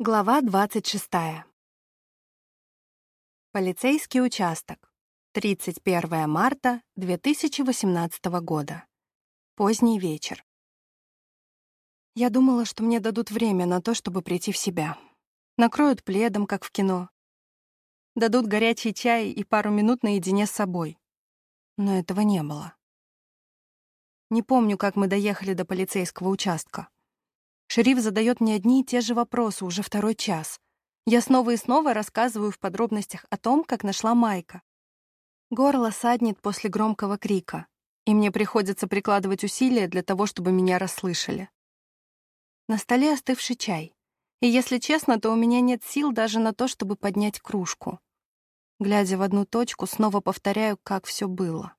Глава 26. Полицейский участок. 31 марта 2018 года. Поздний вечер. Я думала, что мне дадут время на то, чтобы прийти в себя. Накроют пледом, как в кино. Дадут горячий чай и пару минут наедине с собой. Но этого не было. Не помню, как мы доехали до полицейского участка. Шериф задает мне одни и те же вопросы уже второй час. Я снова и снова рассказываю в подробностях о том, как нашла Майка. Горло саднет после громкого крика, и мне приходится прикладывать усилия для того, чтобы меня расслышали. На столе остывший чай. И если честно, то у меня нет сил даже на то, чтобы поднять кружку. Глядя в одну точку, снова повторяю, как все было.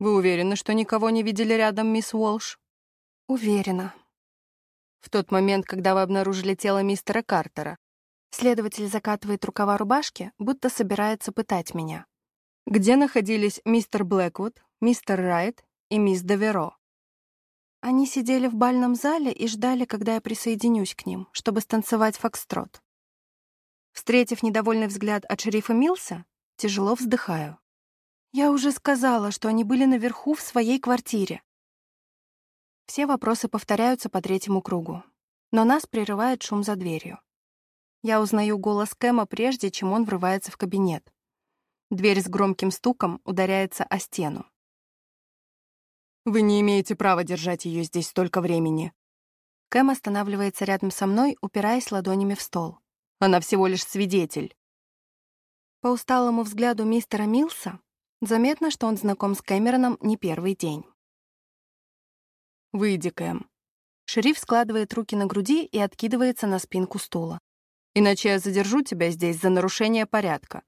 «Вы уверены, что никого не видели рядом, мисс Уолш?» «Уверена», в тот момент, когда вы обнаружили тело мистера Картера. Следователь закатывает рукава рубашки, будто собирается пытать меня. Где находились мистер Блэквуд, мистер Райт и мисс Деверо? Они сидели в бальном зале и ждали, когда я присоединюсь к ним, чтобы станцевать фокстрот. Встретив недовольный взгляд от шерифа Милса, тяжело вздыхаю. Я уже сказала, что они были наверху в своей квартире. Все вопросы повторяются по третьему кругу. Но нас прерывает шум за дверью. Я узнаю голос Кэма, прежде чем он врывается в кабинет. Дверь с громким стуком ударяется о стену. «Вы не имеете права держать ее здесь столько времени». Кэм останавливается рядом со мной, упираясь ладонями в стол. «Она всего лишь свидетель». По усталому взгляду мистера Милса заметно, что он знаком с Кэмероном не первый день. «Выйди, Кэм». Шериф складывает руки на груди и откидывается на спинку стула. «Иначе я задержу тебя здесь за нарушение порядка.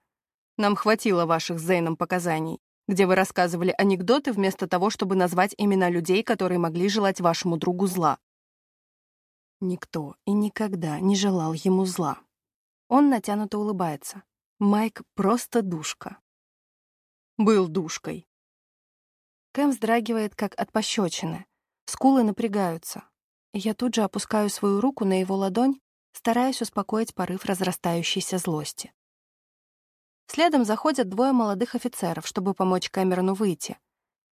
Нам хватило ваших с Зейном показаний, где вы рассказывали анекдоты вместо того, чтобы назвать имена людей, которые могли желать вашему другу зла». Никто и никогда не желал ему зла. Он натянуто улыбается. Майк просто душка. Был душкой. Кэм вздрагивает, как от пощечины. Скулы напрягаются. Я тут же опускаю свою руку на его ладонь, стараясь успокоить порыв разрастающейся злости. Следом заходят двое молодых офицеров, чтобы помочь Кэмерону выйти,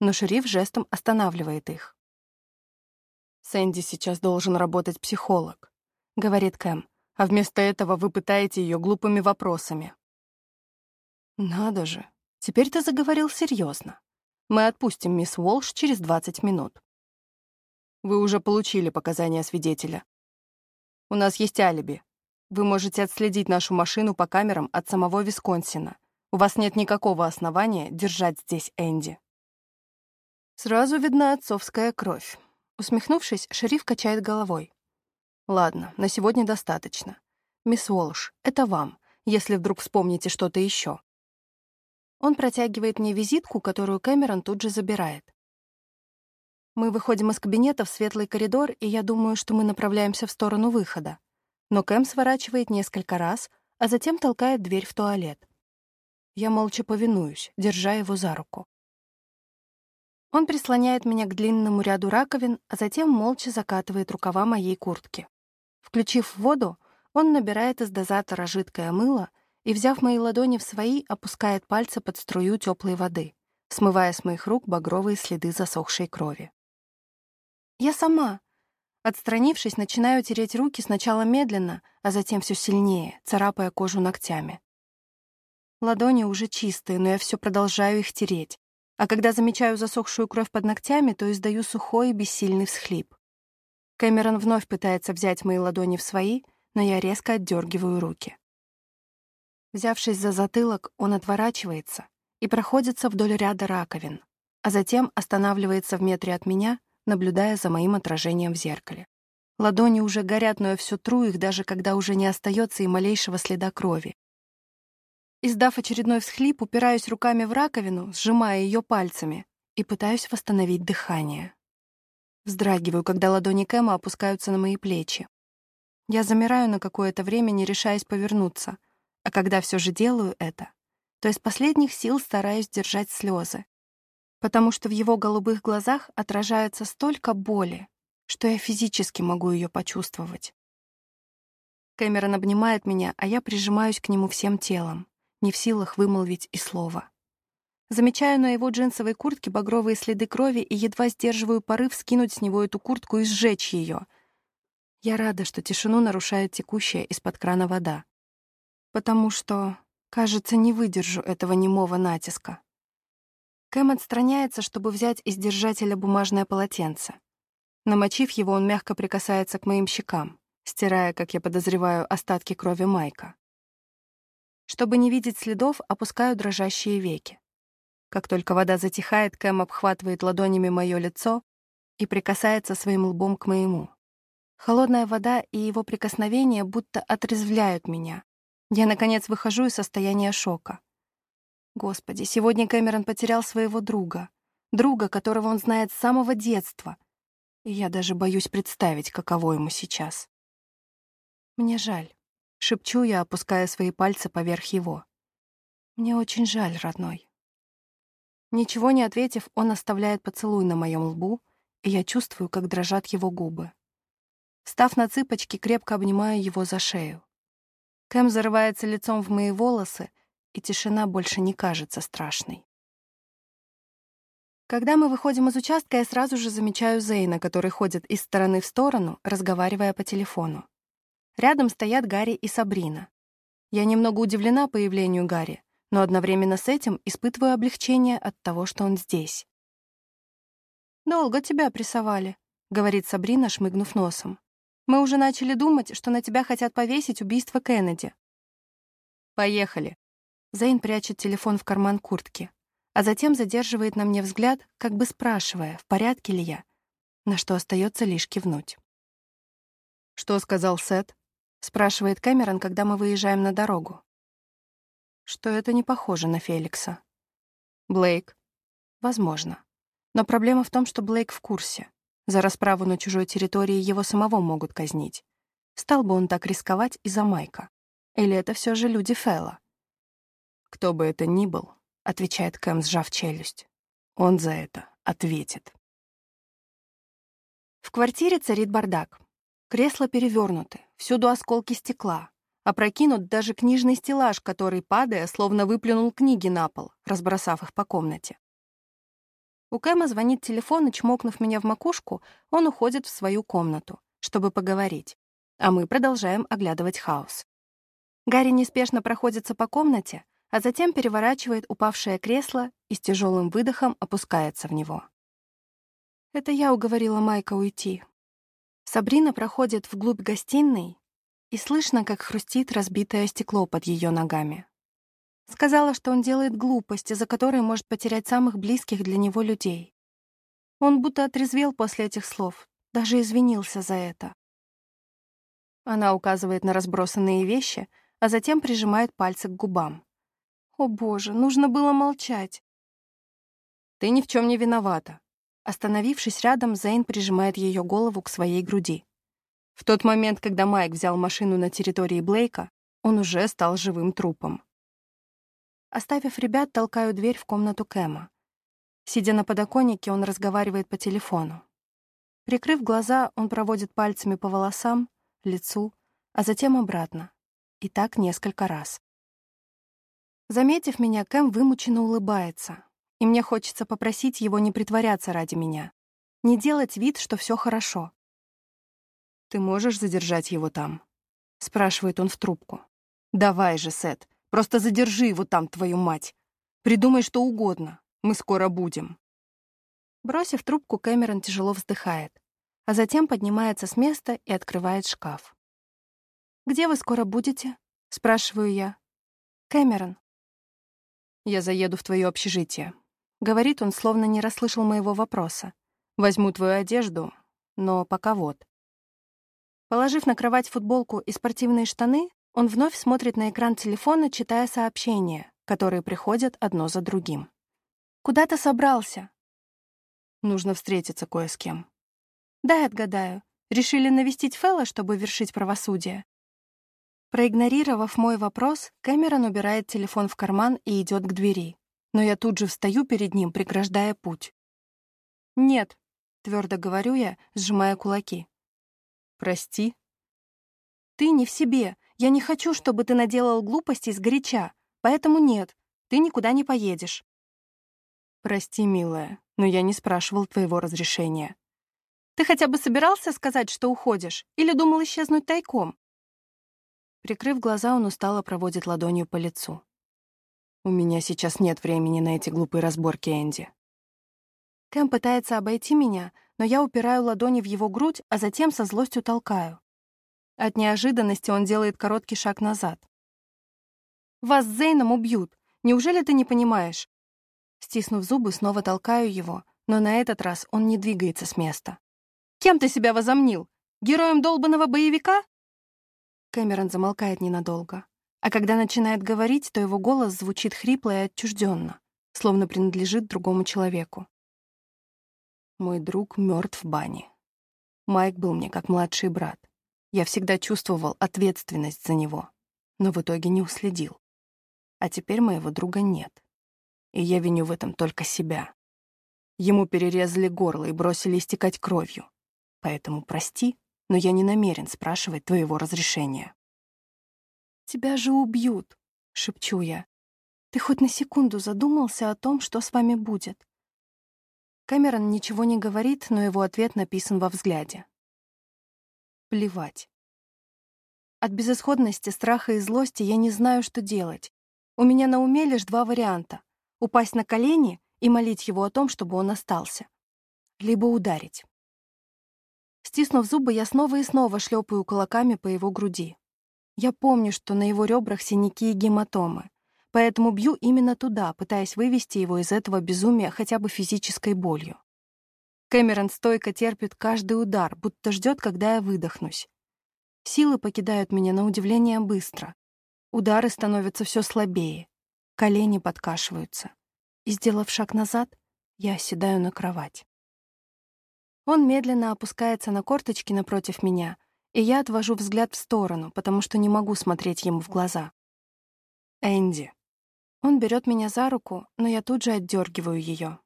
но шериф жестом останавливает их. «Сэнди сейчас должен работать психолог», — говорит Кэм, «а вместо этого вы пытаете ее глупыми вопросами». «Надо же, теперь ты заговорил серьезно. Мы отпустим мисс Уолш через 20 минут». Вы уже получили показания свидетеля. У нас есть алиби. Вы можете отследить нашу машину по камерам от самого Висконсина. У вас нет никакого основания держать здесь Энди. Сразу видна отцовская кровь. Усмехнувшись, шериф качает головой. Ладно, на сегодня достаточно. Мисс Уолш, это вам, если вдруг вспомните что-то еще. Он протягивает мне визитку, которую Кэмерон тут же забирает. Мы выходим из кабинета в светлый коридор, и я думаю, что мы направляемся в сторону выхода. Но Кэм сворачивает несколько раз, а затем толкает дверь в туалет. Я молча повинуюсь, держа его за руку. Он прислоняет меня к длинному ряду раковин, а затем молча закатывает рукава моей куртки. Включив воду, он набирает из дозатора жидкое мыло и, взяв мои ладони в свои, опускает пальцы под струю теплой воды, смывая с моих рук багровые следы засохшей крови. Я сама. Отстранившись, начинаю тереть руки сначала медленно, а затем все сильнее, царапая кожу ногтями. Ладони уже чистые, но я все продолжаю их тереть. А когда замечаю засохшую кровь под ногтями, то издаю сухой и бессильный всхлип. Кэмерон вновь пытается взять мои ладони в свои, но я резко отдергиваю руки. Взявшись за затылок, он отворачивается и проходится вдоль ряда раковин, а затем останавливается в метре от меня — наблюдая за моим отражением в зеркале. Ладони уже горят, но я все тру их, даже когда уже не остается и малейшего следа крови. Издав очередной всхлип, упираюсь руками в раковину, сжимая ее пальцами, и пытаюсь восстановить дыхание. Вздрагиваю, когда ладони Кэма опускаются на мои плечи. Я замираю на какое-то время, не решаясь повернуться, а когда все же делаю это, то из последних сил стараюсь держать слезы, потому что в его голубых глазах отражается столько боли, что я физически могу ее почувствовать. Кэмерон обнимает меня, а я прижимаюсь к нему всем телом, не в силах вымолвить и слова. Замечаю на его джинсовой куртке багровые следы крови и едва сдерживаю порыв скинуть с него эту куртку и сжечь ее. Я рада, что тишину нарушает текущая из-под крана вода. Потому что, кажется, не выдержу этого немого натиска. Кэм отстраняется, чтобы взять из держателя бумажное полотенце. Намочив его, он мягко прикасается к моим щекам, стирая, как я подозреваю, остатки крови Майка. Чтобы не видеть следов, опускаю дрожащие веки. Как только вода затихает, Кэм обхватывает ладонями мое лицо и прикасается своим лбом к моему. Холодная вода и его прикосновения будто отрезвляют меня. Я, наконец, выхожу из состояния шока. Господи, сегодня Кэмерон потерял своего друга. Друга, которого он знает с самого детства. И я даже боюсь представить, каково ему сейчас. Мне жаль. Шепчу я, опуская свои пальцы поверх его. Мне очень жаль, родной. Ничего не ответив, он оставляет поцелуй на моем лбу, и я чувствую, как дрожат его губы. Став на цыпочки, крепко обнимаю его за шею. Кэм зарывается лицом в мои волосы, и тишина больше не кажется страшной. Когда мы выходим из участка, я сразу же замечаю Зейна, который ходит из стороны в сторону, разговаривая по телефону. Рядом стоят Гарри и Сабрина. Я немного удивлена появлению Гарри, но одновременно с этим испытываю облегчение от того, что он здесь. «Долго тебя прессовали», — говорит Сабрина, шмыгнув носом. «Мы уже начали думать, что на тебя хотят повесить убийство Кеннеди». «Поехали». Зейн прячет телефон в карман куртки, а затем задерживает на мне взгляд, как бы спрашивая, в порядке ли я, на что остается лишь кивнуть. «Что сказал Сет?» — спрашивает Кэмерон, когда мы выезжаем на дорогу что это не похоже на Феликса. Блейк? Возможно. Но проблема в том, что Блейк в курсе. За расправу на чужой территории его самого могут казнить. Стал бы он так рисковать из-за Майка? Или это все же люди Фэлла? «Кто бы это ни был», — отвечает Кэм, сжав челюсть, — «он за это ответит». В квартире царит бардак. Кресла перевернуты, всюду осколки стекла, Опрокинут даже книжный стеллаж, который, падая, словно выплюнул книги на пол, разбросав их по комнате. У Кэма звонит телефон, и, чмокнув меня в макушку, он уходит в свою комнату, чтобы поговорить, а мы продолжаем оглядывать хаос. Гарри неспешно проходится по комнате, а затем переворачивает упавшее кресло и с тяжелым выдохом опускается в него. Это я уговорила Майка уйти. Сабрина проходит вглубь гостиной, и слышно, как хрустит разбитое стекло под ее ногами. Сказала, что он делает глупости, за которые может потерять самых близких для него людей. Он будто отрезвел после этих слов, даже извинился за это. Она указывает на разбросанные вещи, а затем прижимает пальцы к губам. «О боже, нужно было молчать!» «Ты ни в чем не виновата!» Остановившись рядом, Зейн прижимает ее голову к своей груди. В тот момент, когда Майк взял машину на территории Блейка, он уже стал живым трупом. Оставив ребят, толкаю дверь в комнату Кэма. Сидя на подоконнике, он разговаривает по телефону. Прикрыв глаза, он проводит пальцами по волосам, лицу, а затем обратно. И так несколько раз. Заметив меня, Кэм вымученно улыбается, и мне хочется попросить его не притворяться ради меня, не делать вид, что все хорошо. «Ты можешь задержать его там?» — спрашивает он в трубку. «Давай же, Сет, просто задержи его там, твою мать. Придумай что угодно, мы скоро будем». Бросив трубку, Кэмерон тяжело вздыхает, а затем поднимается с места и открывает шкаф. «Где вы скоро будете?» — спрашиваю я. «Кэмерон». «Я заеду в твое общежитие», — говорит он, словно не расслышал моего вопроса. «Возьму твою одежду, но пока вот». Положив на кровать футболку и спортивные штаны, он вновь смотрит на экран телефона, читая сообщения, которые приходят одно за другим. «Куда ты собрался?» «Нужно встретиться кое с кем». «Дай отгадаю. Решили навестить Фэлла, чтобы вершить правосудие?» Проигнорировав мой вопрос, Кэмерон убирает телефон в карман и идет к двери. Но я тут же встаю перед ним, преграждая путь. «Нет», — твердо говорю я, сжимая кулаки. «Прости». ты не в себе. Я не хочу, чтобы ты наделал глупостей сгоряча. Поэтому нет, ты никуда не поедешь. Прости, милая, но я не спрашивал твоего разрешения. Ты хотя бы собирался сказать, что уходишь? Или думал исчезнуть тайком? Прикрыв глаза, он устало проводит ладонью по лицу. У меня сейчас нет времени на эти глупые разборки, Энди. Кэм пытается обойти меня, но я упираю ладони в его грудь, а затем со злостью толкаю. От неожиданности он делает короткий шаг назад. «Вас с Зейном убьют. Неужели ты не понимаешь?» Стиснув зубы, снова толкаю его, но на этот раз он не двигается с места. «Кем ты себя возомнил? Героем долбанного боевика?» Кэмерон замолкает ненадолго. А когда начинает говорить, то его голос звучит хрипло и отчужденно, словно принадлежит другому человеку. Мой друг мертв в бане. Майк был мне как младший брат. Я всегда чувствовал ответственность за него, но в итоге не уследил. А теперь моего друга нет. И я виню в этом только себя. Ему перерезали горло и бросили истекать кровью. Поэтому прости, но я не намерен спрашивать твоего разрешения. «Тебя же убьют», — шепчу я. «Ты хоть на секунду задумался о том, что с вами будет?» Кэмерон ничего не говорит, но его ответ написан во взгляде. Плевать. От безысходности, страха и злости я не знаю, что делать. У меня на уме лишь два варианта — упасть на колени и молить его о том, чтобы он остался. Либо ударить. Стиснув зубы, я снова и снова шлепаю кулаками по его груди. Я помню, что на его ребрах синяки и гематомы. Поэтому бью именно туда, пытаясь вывести его из этого безумия хотя бы физической болью. Кэмерон стойко терпит каждый удар, будто ждет, когда я выдохнусь. Силы покидают меня на удивление быстро. Удары становятся все слабее, колени подкашиваются. И, сделав шаг назад, я оседаю на кровать. Он медленно опускается на корточки напротив меня, и я отвожу взгляд в сторону, потому что не могу смотреть ему в глаза. «Энди», он берет меня за руку, но я тут же отдергиваю ее.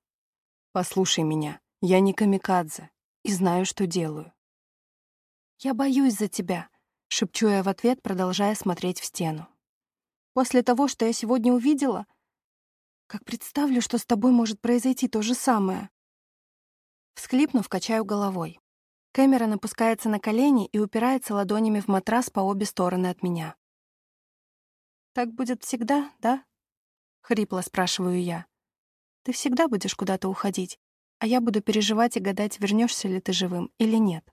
«Послушай меня, я не камикадзе и знаю, что делаю». «Я боюсь за тебя», — шепчу я в ответ, продолжая смотреть в стену. «После того, что я сегодня увидела, как представлю, что с тобой может произойти то же самое». Всхлипнув, качаю головой. Кэмерон опускается на колени и упирается ладонями в матрас по обе стороны от меня. «Так будет всегда, да?» — хрипло спрашиваю я. «Ты всегда будешь куда-то уходить, а я буду переживать и гадать, вернешься ли ты живым или нет».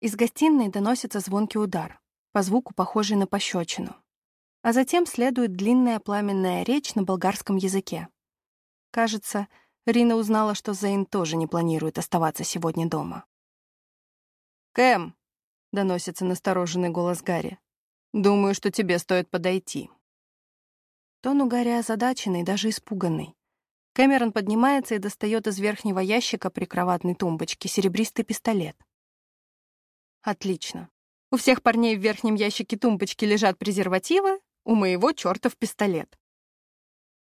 Из гостиной доносится звонкий удар, по звуку похожий на пощечину. А затем следует длинная пламенная речь на болгарском языке. Кажется, Рина узнала, что Зейн тоже не планирует оставаться сегодня дома. «Кэм!» — доносится настороженный голос Гарри. «Думаю, что тебе стоит подойти». Тон у Гарри озадаченный, даже испуганный. Кэмерон поднимается и достает из верхнего ящика прикроватной тумбочки серебристый пистолет. Отлично. У всех парней в верхнем ящике тумбочки лежат презервативы, у моего чертов пистолет.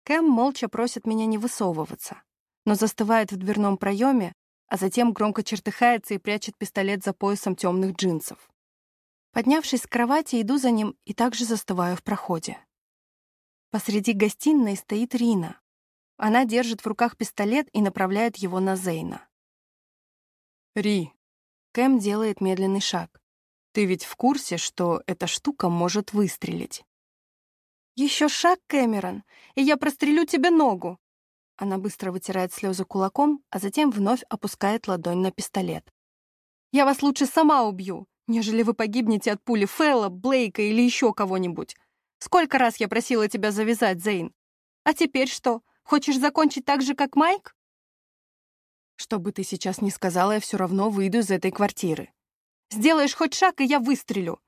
Кэм молча просит меня не высовываться, но застывает в дверном проеме, а затем громко чертыхается и прячет пистолет за поясом темных джинсов. Поднявшись с кровати, иду за ним и также застываю в проходе. Посреди гостиной стоит Рина. Она держит в руках пистолет и направляет его на Зейна. «Ри», — Кэм делает медленный шаг. «Ты ведь в курсе, что эта штука может выстрелить?» «Еще шаг, Кэмерон, и я прострелю тебе ногу!» Она быстро вытирает слезы кулаком, а затем вновь опускает ладонь на пистолет. «Я вас лучше сама убью, нежели вы погибнете от пули Фэлла, Блейка или еще кого-нибудь. Сколько раз я просила тебя завязать, Зейн? А теперь что, хочешь закончить так же, как Майк? Что бы ты сейчас ни сказала, я все равно выйду из этой квартиры. Сделаешь хоть шаг, и я выстрелю.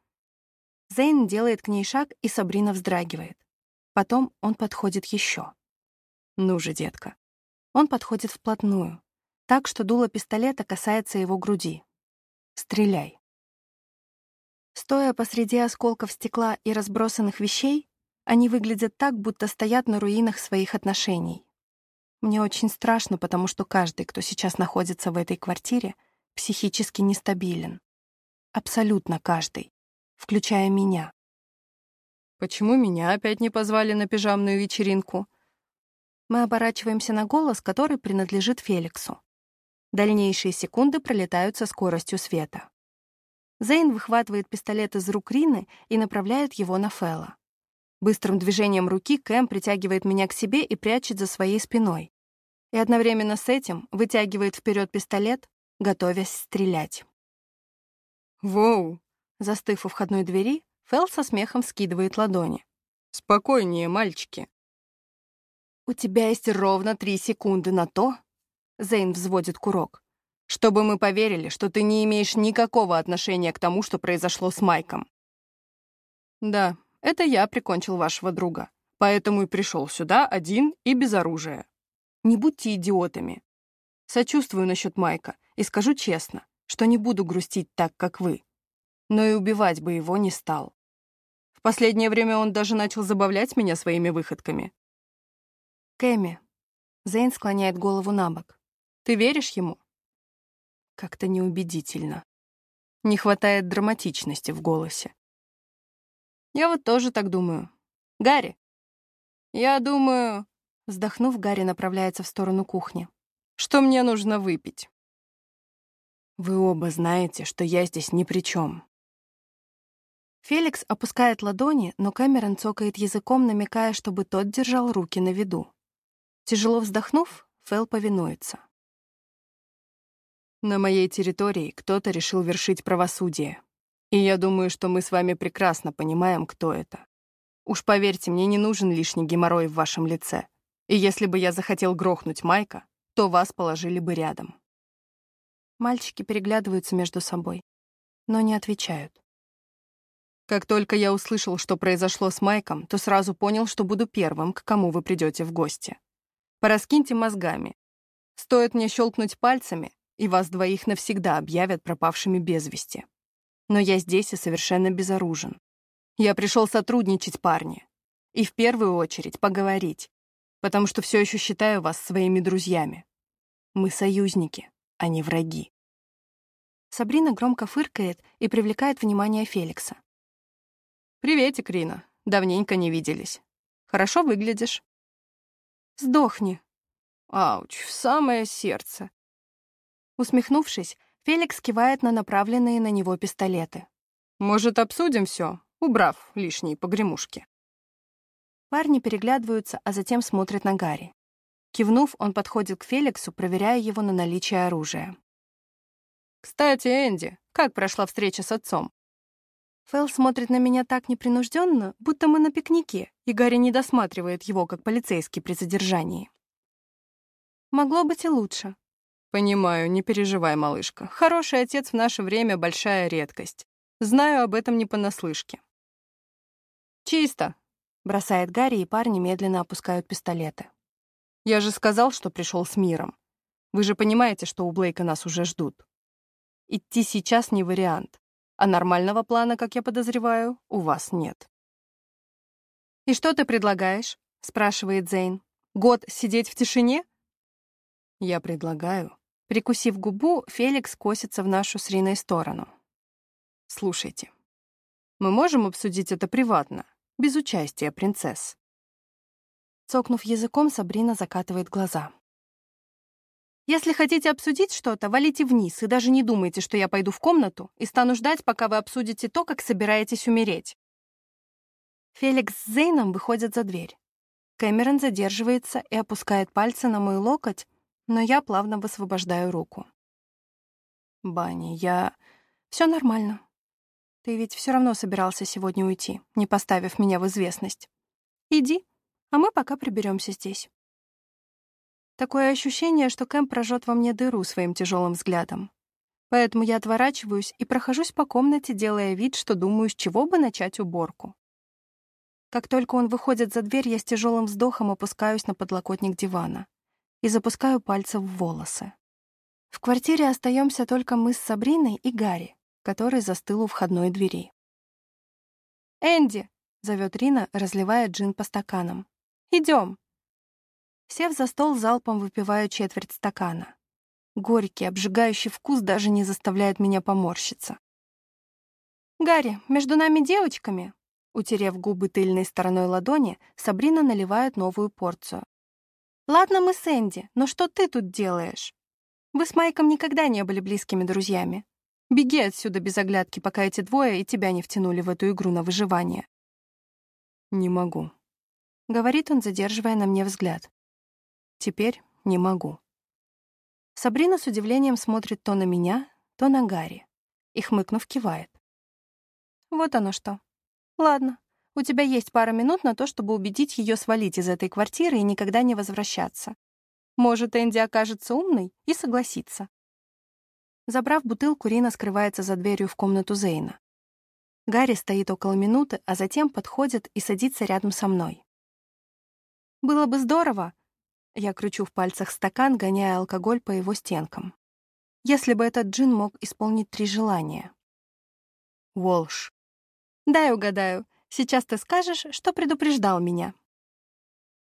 Зейн делает к ней шаг, и Сабрина вздрагивает. Потом он подходит еще. Ну же, детка. Он подходит вплотную, так что дуло пистолета касается его груди. Стреляй. Стоя посреди осколков стекла и разбросанных вещей, они выглядят так, будто стоят на руинах своих отношений. Мне очень страшно, потому что каждый, кто сейчас находится в этой квартире, психически нестабилен. Абсолютно каждый. включая меня. Почему меня опять не позвали на пижамную вечеринку? Мы оборачиваемся на голос, который принадлежит Феликсу. Дальнейшие секунды пролетают со скоростью света. Зейн выхватывает пистолет из рук Рины и направляет его на Фэлла. Быстрым движением руки Кэм притягивает меня к себе и прячет за своей спиной. И одновременно с этим вытягивает вперед пистолет, готовясь стрелять. «Воу!» Застыв у входной двери, Фэл со смехом скидывает ладони. «Спокойнее, мальчики». «У тебя есть ровно три секунды на то», — Зейн взводит курок, «чтобы мы поверили, что ты не имеешь никакого отношения к тому, что произошло с Майком». «Да, это я прикончил вашего друга, поэтому и пришел сюда один и без оружия. Не будьте идиотами. Сочувствую насчет Майка и скажу честно, что не буду грустить так, как вы. Но и убивать бы его не стал. В последнее время он даже начал забавлять меня своими выходками. Кэми. Зейн склоняет голову на бок. Ты веришь ему? Как-то неубедительно. Не хватает драматичности в голосе. Я вот тоже так думаю. Гарри. Я думаю... Вздохнув, Гарри направляется в сторону кухни. Что мне нужно выпить? Вы оба знаете, что я здесь ни при чем. Феликс опускает ладони, но Кэмерон цокает языком, намекая, чтобы тот держал руки на виду. Тяжело вздохнув, Фэл повинуется. На моей территории кто-то решил вершить правосудие. И я думаю, что мы с вами прекрасно понимаем, кто это. Уж поверьте, мне не нужен лишний геморрой в вашем лице. И если бы я захотел грохнуть Майка, то вас положили бы рядом. Мальчики переглядываются между собой, но не отвечают. Как только я услышал, что произошло с Майком, то сразу понял, что буду первым, к кому вы придете в гости. Пораскиньте мозгами. Стоит мне щелкнуть пальцами, и вас двоих навсегда объявят пропавшими без вести. Но я здесь и совершенно безоружен. Я пришел сотрудничать, парни. И в первую очередь поговорить, потому что все еще считаю вас своими друзьями. Мы союзники, а не враги. Сабрина громко фыркает и привлекает внимание Феликса. «Приветик, Рина. Давненько не виделись. Хорошо выглядишь». «Сдохни». «Ауч, в самое сердце». Усмехнувшись, Феликс кивает на направленные на него пистолеты. «Может, обсудим все, убрав лишние погремушки?» Парни переглядываются, а затем смотрят на Гарри. Кивнув, он подходит к Феликсу, проверяя его на наличие оружия. «Кстати, Энди, как прошла встреча с отцом?» Фэл смотрит на меня так непринужденно, будто мы на пикнике, и Гарри не досматривает его, как полицейский при задержании. Могло быть и лучше. Понимаю, не переживай, малышка. Хороший отец в наше время — большая редкость. Знаю об этом не понаслышке. «Чисто», — бросает Гарри, и парни медленно опускают пистолеты. «Я же сказал, что пришел с миром. Вы же понимаете, что у Блейка нас уже ждут. Идти сейчас не вариант а нормального плана, как я подозреваю, у вас нет. «И что ты предлагаешь?» — спрашивает Зейн. «Год сидеть в тишине?» Я предлагаю. Прикусив губу, Феликс косится в нашу с Риной сторону. Слушайте, мы можем обсудить это приватно, без участия принцесс. Цокнув языком, Сабрина закатывает глаза. Если хотите обсудить что-то, валите вниз и даже не думайте, что я пойду в комнату и стану ждать, пока вы обсудите то, как собираетесь умереть. Феликс с Зейном выходят за дверь. Кэмерон задерживается и опускает пальцы на мой локоть, но я плавно высвобождаю руку. «Банни, я...» «Все нормально. Ты ведь все равно собирался сегодня уйти, не поставив меня в известность. Иди, а мы пока приберемся здесь». Такое ощущение, что Кэм прожжет во мне дыру своим тяжелым взглядом. Поэтому я отворачиваюсь и прохожусь по комнате, делая вид, что думаю, с чего бы начать уборку. Как только он выходит за дверь, я с тяжелым вздохом опускаюсь на подлокотник дивана и запускаю пальцы в волосы. В квартире остаемся только мы с Сабриной и Гарри, который застыл у входной двери. «Энди!» — зовет Рина, разливая джин по стаканам. «Идем!» Сев за стол, залпом выпиваю четверть стакана. Горький, обжигающий вкус даже не заставляет меня поморщиться. «Гарри, между нами девочками!» Утерев губы тыльной стороной ладони, Сабрина наливает новую порцию. «Ладно, мы с Энди, но что ты тут делаешь? Вы с Майком никогда не были близкими друзьями. Беги отсюда без оглядки, пока эти двое и тебя не втянули в эту игру на выживание». «Не могу», — говорит он, задерживая на мне взгляд. «Теперь не могу». Сабрина с удивлением смотрит то на меня, то на Гарри и, хмыкнув, кивает. «Вот оно что. Ладно, у тебя есть пара минут на то, чтобы убедить ее свалить из этой квартиры и никогда не возвращаться. Может, Энди окажется умной и согласится. Забрав бутылку, Рина скрывается за дверью в комнату Зейна. Гарри стоит около минуты, а затем подходит и садится рядом со мной. «Было бы здорово», — я кручу в пальцах стакан, гоняя алкоголь по его стенкам, «если бы этот джин мог исполнить три желания». Волш. «Дай угадаю. Сейчас ты скажешь, что предупреждал меня».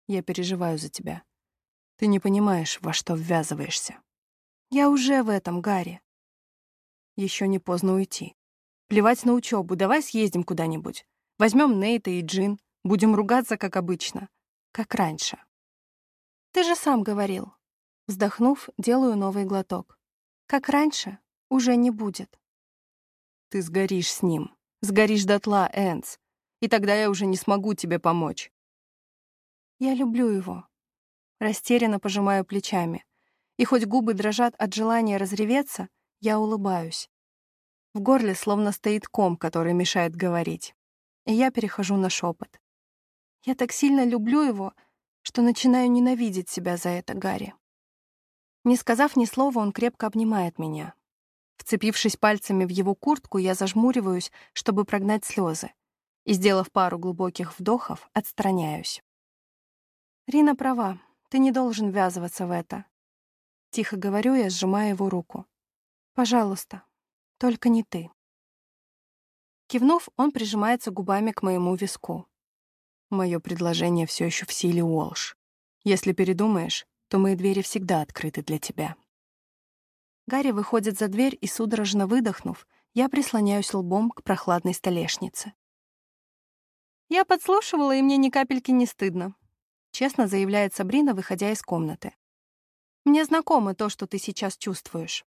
«Я переживаю за тебя. Ты не понимаешь, во что ввязываешься». «Я уже в этом, Гарри. Еще не поздно уйти. Плевать на учебу, давай съездим куда-нибудь. Возьмем Нейта и Джин, будем ругаться, как обычно. Как раньше. Ты же сам говорил. Вздохнув, делаю новый глоток. Как раньше, уже не будет. Ты сгоришь с ним. Сгоришь дотла, Энс. И тогда я уже не смогу тебе помочь. Я люблю его. Растерянно пожимаю плечами. И хоть губы дрожат от желания разреветься, я улыбаюсь. В горле словно стоит ком, который мешает говорить. И я перехожу на шепот. Я так сильно люблю его, что начинаю ненавидеть себя за это, Гарри. Не сказав ни слова, он крепко обнимает меня. Вцепившись пальцами в его куртку, я зажмуриваюсь, чтобы прогнать слезы, и, сделав пару глубоких вдохов, отстраняюсь. «Рина права, ты не должен ввязываться в это». Тихо говорю я, сжимая его руку. Пожалуйста, только не ты. Кивнув, он прижимается губами к моему виску. Мое предложение все еще в силе, Уолш. Если передумаешь, то мои двери всегда открыты для тебя. Гарри выходит за дверь и, судорожно выдохнув, я прислоняюсь лбом к прохладной столешнице. «Я подслушивала, и мне ни капельки не стыдно», — честно заявляет Сабрина, выходя из комнаты. «Мне знакомо то, что ты сейчас чувствуешь.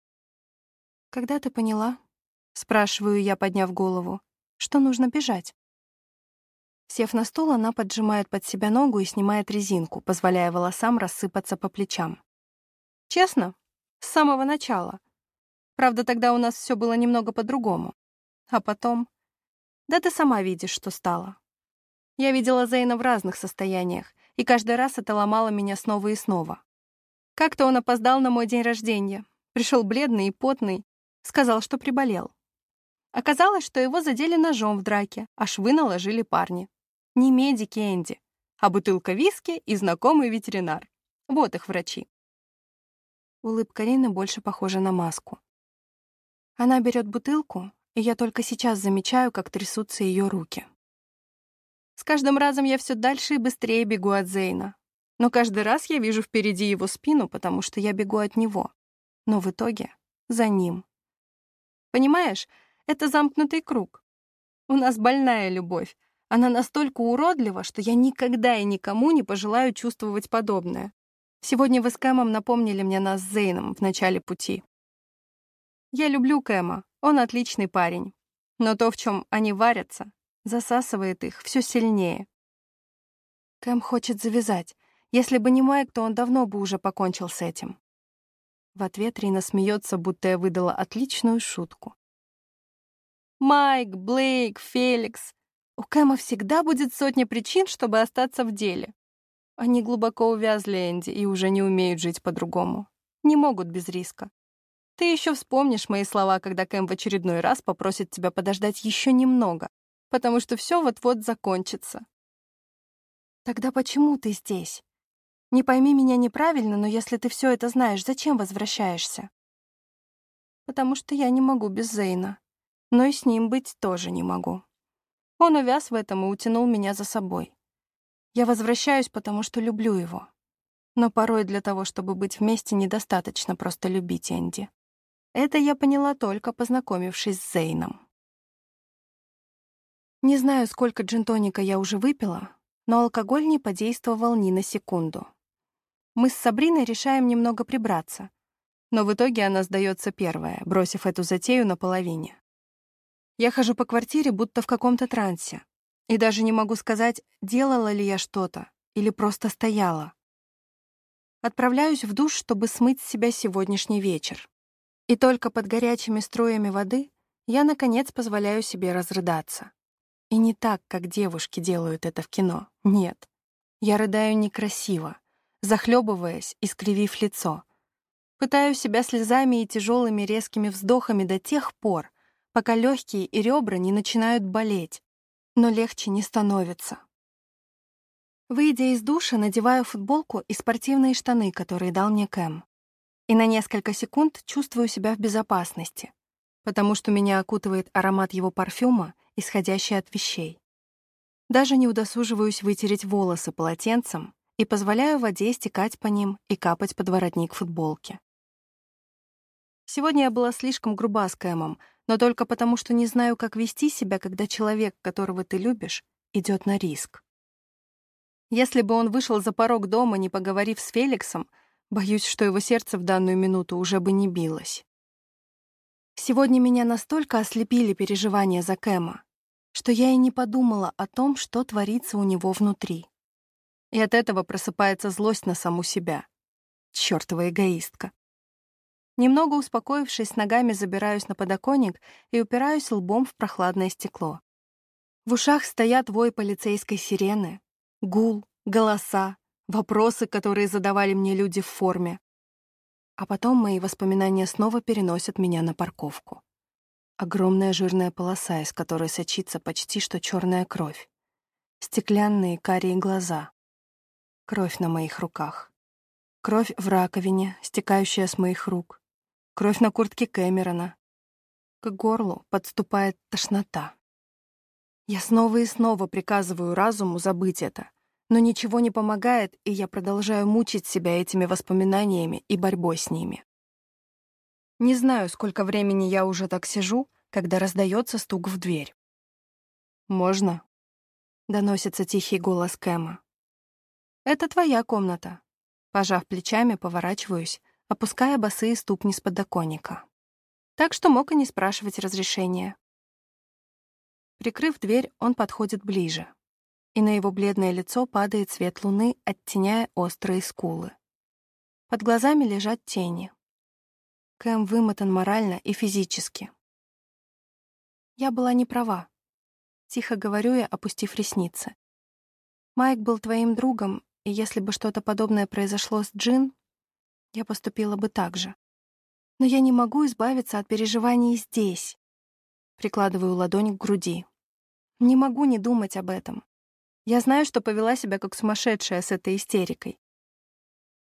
«Когда ты поняла?» — спрашиваю я, подняв голову. «Что нужно бежать?» Сев на стул, она поджимает под себя ногу и снимает резинку, позволяя волосам рассыпаться по плечам. «Честно? С самого начала. Правда, тогда у нас все было немного по-другому. А потом... Да ты сама видишь, что стало. Я видела Зейна в разных состояниях, и каждый раз это ломало меня снова и снова. Как-то он опоздал на мой день рождения. Пришел бледный и потный, Сказал, что приболел. Оказалось, что его задели ножом в драке, а швы наложили парни. Не медики Энди, а бутылка виски и знакомый ветеринар. Вот их врачи. Улыбка Рины больше похожа на маску. Она берет бутылку, и я только сейчас замечаю, как трясутся ее руки. С каждым разом я все дальше и быстрее бегу от Зейна. Но каждый раз я вижу впереди его спину, потому что я бегу от него. Но в итоге за ним. Понимаешь, это замкнутый круг. У нас больная любовь. Она настолько уродлива, что я никогда и никому не пожелаю чувствовать подобное. Сегодня вы с Кэмом напомнили мне нас с Зейном в начале пути. Я люблю Кэма, он отличный парень. Но то, в чем они варятся, засасывает их все сильнее. Кэм хочет завязать. Если бы не Майк, то он давно бы уже покончил с этим. В ответ Рина смеется, будто я выдала отличную шутку. «Майк, Блейк, Феликс. У Кэма всегда будет сотня причин, чтобы остаться в деле. Они глубоко увязли, Энди, и уже не умеют жить по-другому. Не могут без риска. Ты еще вспомнишь мои слова, когда Кэм в очередной раз попросит тебя подождать еще немного, потому что все вот-вот закончится. Тогда почему ты здесь? Не пойми меня неправильно, но если ты все это знаешь, зачем возвращаешься? Потому что я не могу без Зейна. Но и с ним быть тоже не могу. Он увяз в этом и утянул меня за собой. Я возвращаюсь, потому что люблю его. Но порой для того, чтобы быть вместе, недостаточно просто любить Энди. Это я поняла только познакомившись с Зейном. Не знаю, сколько джинтоника я уже выпила, но алкоголь не подействовал ни на секунду. Мы с Сабриной решаем немного прибраться, но в итоге она сдается первая, бросив эту затею наполовине. Я хожу по квартире, будто в каком-то трансе, и даже не могу сказать, делала ли я что-то или просто стояла. Отправляюсь в душ, чтобы смыть с себя сегодняшний вечер. И только под горячими струями воды я, наконец, позволяю себе разрыдаться. И не так, как девушки делают это в кино. Нет. Я рыдаю некрасиво, захлебываясь и скривив лицо. Пытаю себя слезами и тяжелыми резкими вздохами до тех пор, пока легкие и ребра не начинают болеть, но легче не становится. Выйдя из душа, надеваю футболку и спортивные штаны, которые дал мне Кэм. И на несколько секунд чувствую себя в безопасности, потому что меня окутывает аромат его парфюма, исходящий от вещей. Даже не удосуживаюсь вытереть волосы полотенцем и позволяю воде стекать по ним и капать под воротник футболки. Сегодня я была слишком груба с Кэмом, но только потому, что не знаю, как вести себя, когда человек, которого ты любишь, идет на риск. Если бы он вышел за порог дома, не поговорив с Феликсом, боюсь, что его сердце в данную минуту уже бы не билось. Сегодня меня настолько ослепили переживания за Кэма, что я и не подумала о том, что творится у него внутри. И от этого просыпается злость на саму себя. Чёртова эгоистка. Немного успокоившись, ногами забираюсь на подоконник и упираюсь лбом в прохладное стекло. В ушах стоят вой полицейской сирены, Гул, голоса, вопросы, которые задавали мне люди в форме. А потом мои воспоминания снова переносят меня на парковку. Огромная жирная полоса, из которой сочится почти что черная кровь. Стеклянные карие глаза. Кровь на моих руках. Кровь в раковине, стекающая с моих рук. Кровь на куртке Кэмерона. К горлу подступает тошнота. Я снова и снова приказываю разуму забыть это, но ничего не помогает, и я продолжаю мучить себя этими воспоминаниями и борьбой с ними. Не знаю, сколько времени я уже так сижу, когда раздается стук в дверь. «Можно?» — доносится тихий голос Кэма. «Это твоя комната». Пожав плечами, поворачиваюсь, опуская босые ступни с подоконника. Так что мог и не спрашивать разрешения. Прикрыв дверь, он подходит ближе, и на его бледное лицо падает свет луны, оттеняя острые скулы. Под глазами лежат тени. Кэм вымотан морально и физически. Я была не права. Тихо говорю я, опустив ресницы. Майк был твоим другом, и если бы что-то подобное произошло с Джин, я поступила бы так же. Но я не могу избавиться от переживаний здесь. Прикладываю ладонь к груди. Не могу не думать об этом. Я знаю, что повела себя как сумасшедшая с этой истерикой.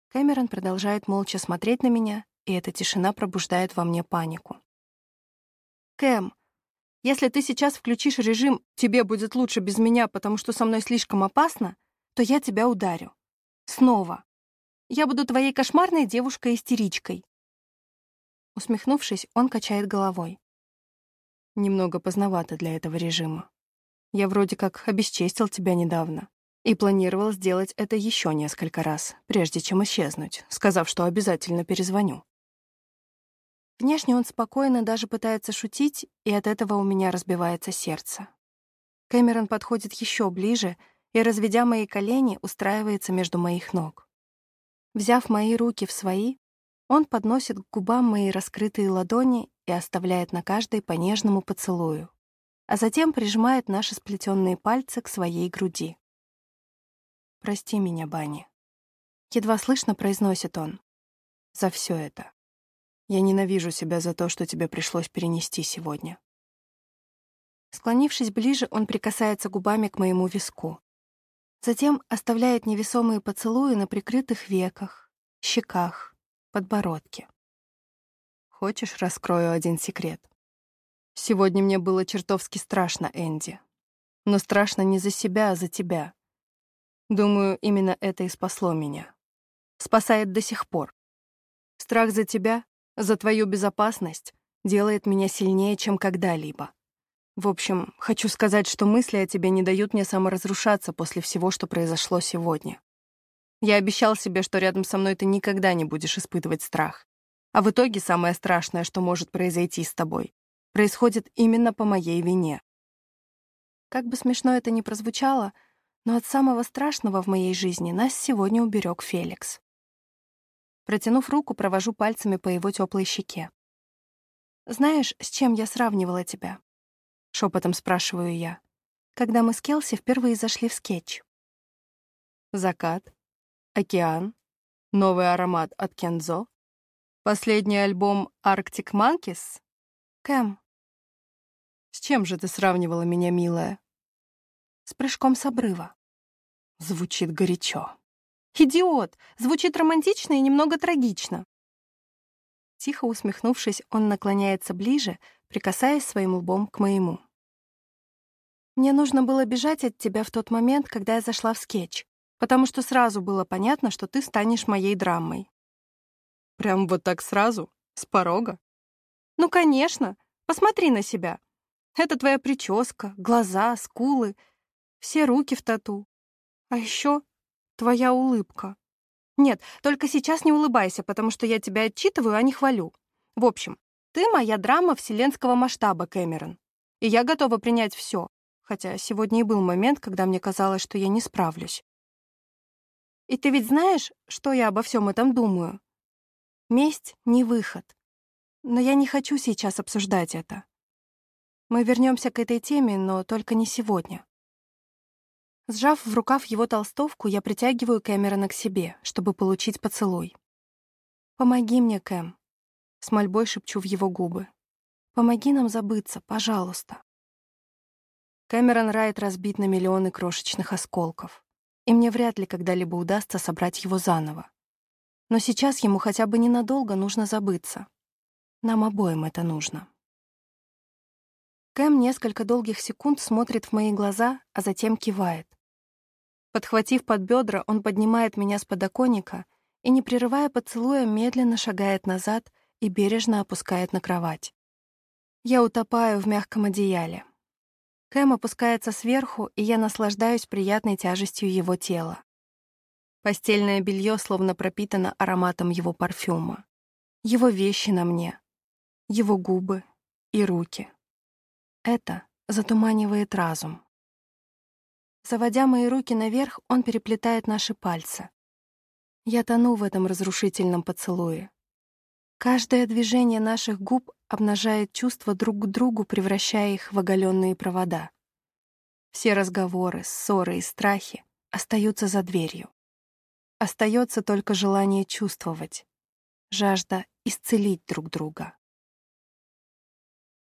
Кэмерон продолжает молча смотреть на меня, и эта тишина пробуждает во мне панику. «Кэм, если ты сейчас включишь режим «тебе будет лучше без меня, потому что со мной слишком опасно», то я тебя ударю. Снова. Я буду твоей кошмарной девушкой-истеричкой». Усмехнувшись, он качает головой. Немного поздновато для этого режима. Я вроде как обесчестил тебя недавно и планировал сделать это еще несколько раз, прежде чем исчезнуть, сказав, что обязательно перезвоню. Внешне он спокойно даже пытается шутить, и от этого у меня разбивается сердце. Кэмерон подходит еще ближе и, разведя мои колени, устраивается между моих ног. Взяв мои руки в свои, он подносит к губам мои раскрытые ладони и оставляет на каждой по нежному поцелую, а затем прижимает наши сплетенные пальцы к своей груди. «Прости меня, Банни», — едва слышно произносит он, — «за все это. Я ненавижу себя за то, что тебе пришлось перенести сегодня». Склонившись ближе, он прикасается губами к моему виску. Затем оставляет невесомые поцелуи на прикрытых веках, щеках, подбородке. Хочешь, раскрою один секрет? Сегодня мне было чертовски страшно, Энди. Но страшно не за себя, а за тебя. Думаю, именно это и спасло меня. Спасает до сих пор. Страх за тебя, за твою безопасность делает меня сильнее, чем когда-либо. В общем, хочу сказать, что мысли о тебе не дают мне саморазрушаться после всего, что произошло сегодня. Я обещал себе, что рядом со мной ты никогда не будешь испытывать страх. А в итоге самое страшное, что может произойти с тобой, происходит именно по моей вине. Как бы смешно это ни прозвучало, но от самого страшного в моей жизни нас сегодня уберег Феликс. Протянув руку, провожу пальцами по его теплой щеке. «Знаешь, с чем я сравнивала тебя?» — шепотом спрашиваю я, когда мы с Келси впервые зашли в скетч. Закат, океан, новый аромат от Кензо, последний альбом Arctic Monkeys. Кэм, с чем же ты сравнивала меня, милая? С прыжком с обрыва. Звучит горячо. Идиот! Звучит романтично и немного трагично. Тихо усмехнувшись, он наклоняется ближе, прикасаясь своим лбом к моему. Мне нужно было бежать от тебя в тот момент, когда я зашла в скетч, потому что сразу было понятно, что ты станешь моей драмой. Прям вот так сразу? С порога? Ну, конечно. Посмотри на себя. Это твоя прическа, глаза, скулы, все руки в тату. А еще твоя улыбка. Нет, только сейчас не улыбайся, потому что я тебя отчитываю, а не хвалю. В общем, ты моя драма вселенского масштаба, Кэмерон. И я готова принять все, хотя сегодня и был момент, когда мне казалось, что я не справлюсь. И ты ведь знаешь, что я обо всем этом думаю? Месть — не выход. Но я не хочу сейчас обсуждать это. Мы вернемся к этой теме, но только не сегодня. Сжав в рукав его толстовку, я притягиваю Кэмерона к себе, чтобы получить поцелуй. «Помоги мне, Кэм», — с мольбой шепчу в его губы. «Помоги нам забыться, пожалуйста». Кэмерон Райт разбит на миллионы крошечных осколков, и мне вряд ли когда-либо удастся собрать его заново. Но сейчас ему хотя бы ненадолго нужно забыться. Нам обоим это нужно. Кэм несколько долгих секунд смотрит в мои глаза, а затем кивает. Подхватив под бедра, он поднимает меня с подоконника и, не прерывая поцелуя, медленно шагает назад и бережно опускает на кровать. Я утопаю в мягком одеяле. Кэм опускается сверху, и я наслаждаюсь приятной тяжестью его тела. Постельное белье словно пропитано ароматом его парфюма. Его вещи на мне, его губы и руки. Это затуманивает разум. Заводя мои руки наверх, он переплетает наши пальцы. Я тону в этом разрушительном поцелуе. Каждое движение наших губ обнажает чувства друг к другу, превращая их в оголенные провода. Все разговоры, ссоры и страхи остаются за дверью. Остается только желание чувствовать, жажда исцелить друг друга.